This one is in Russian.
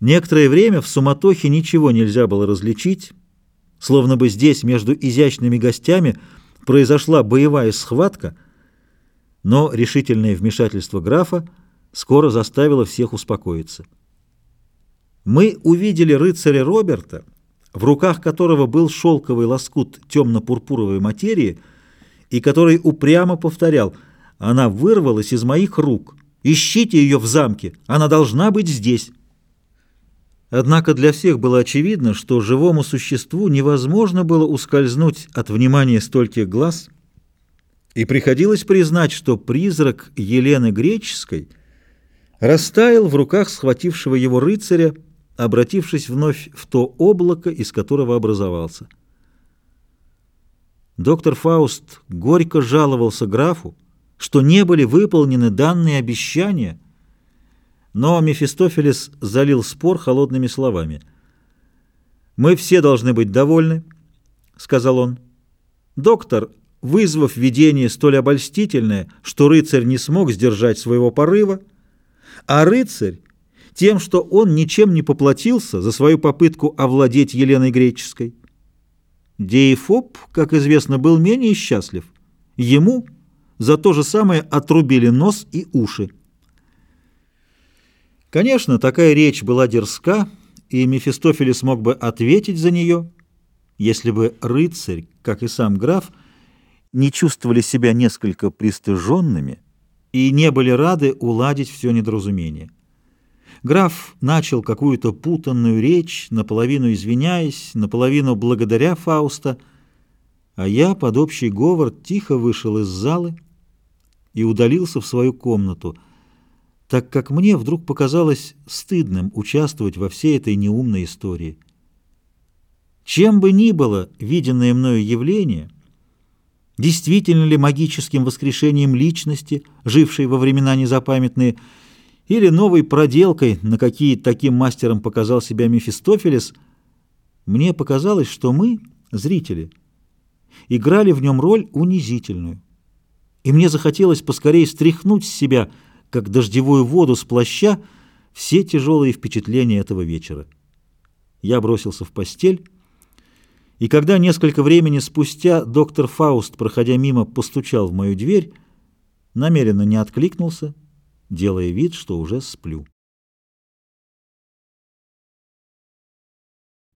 Некоторое время в суматохе ничего нельзя было различить, словно бы здесь между изящными гостями произошла боевая схватка, но решительное вмешательство графа скоро заставило всех успокоиться. Мы увидели рыцаря Роберта, в руках которого был шелковый лоскут темно-пурпуровой материи, и который упрямо повторял «Она вырвалась из моих рук. Ищите ее в замке. Она должна быть здесь». Однако для всех было очевидно, что живому существу невозможно было ускользнуть от внимания стольких глаз, и приходилось признать, что призрак Елены Греческой растаял в руках схватившего его рыцаря, обратившись вновь в то облако, из которого образовался. Доктор Фауст горько жаловался графу, что не были выполнены данные обещания – но Мефистофелес залил спор холодными словами. «Мы все должны быть довольны», — сказал он. «Доктор, вызвав видение столь обольстительное, что рыцарь не смог сдержать своего порыва, а рыцарь тем, что он ничем не поплатился за свою попытку овладеть Еленой Греческой. Деефоб, как известно, был менее счастлив. Ему за то же самое отрубили нос и уши. Конечно, такая речь была дерзка, и Мефистофелес мог бы ответить за нее, если бы рыцарь, как и сам граф, не чувствовали себя несколько пристыженными и не были рады уладить все недоразумение. Граф начал какую-то путанную речь, наполовину извиняясь, наполовину благодаря Фауста, а я под общий говор тихо вышел из залы и удалился в свою комнату — так как мне вдруг показалось стыдным участвовать во всей этой неумной истории. Чем бы ни было виденное мною явление, действительно ли магическим воскрешением личности, жившей во времена незапамятные, или новой проделкой, на какие таким мастером показал себя Мефистофелес, мне показалось, что мы, зрители, играли в нем роль унизительную. И мне захотелось поскорее стряхнуть с себя – как дождевую воду с плаща, все тяжелые впечатления этого вечера. Я бросился в постель, и когда несколько времени спустя доктор Фауст, проходя мимо, постучал в мою дверь, намеренно не откликнулся, делая вид, что уже сплю.